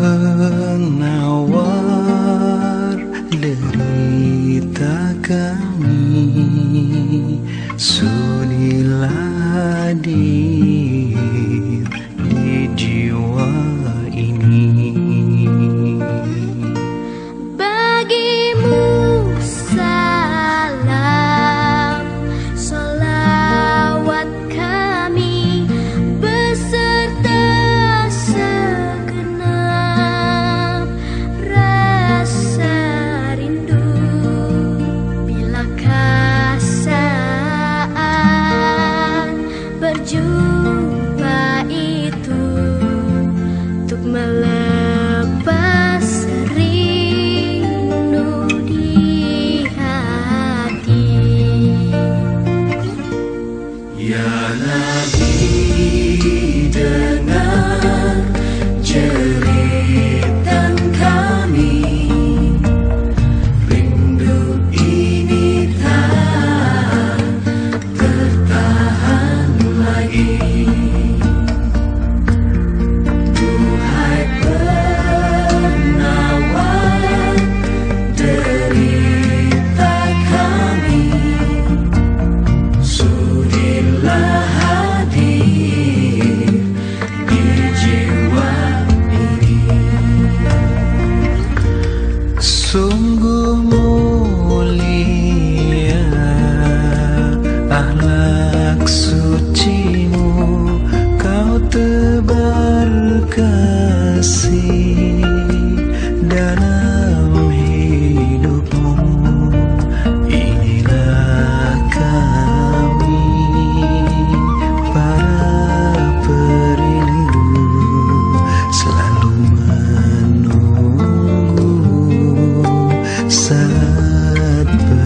penawar derita kami. lembah itu untuk melepas Mm-hmm.